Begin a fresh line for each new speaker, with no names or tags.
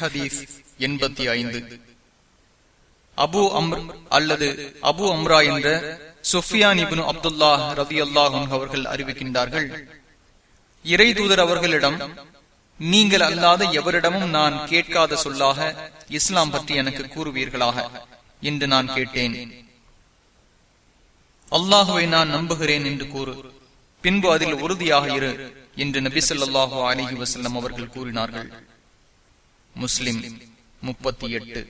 ஹதீஸ் எண்பத்தி ஐந்து. அபு அம்ர் அல்லது அபு அம்ரா என்ற சுஃபியான் இபின் அப்துல்லா ரதி அல்லாஹும் அவர்கள் அறிவிக்கின்றார்கள் இறை தூதர் அவர்களிடம் நீங்கள் அல்லாத எவரிடமும் நான் கேட்காத சொல்லாக இஸ்லாம் பற்றி எனக்கு கூறுவீர்களாக என்று நான் கேட்டேன். அல்லாஹுவை நான் நம்புகிறேன் என்று கூறு பின்பு அதில் உறுதியாக இரு என்று நபி சொல்லாஹு அலிஹி வசல்லம் அவர்கள் கூறினார்கள். முஸ்லிம் முப்பத்தி எட்டு.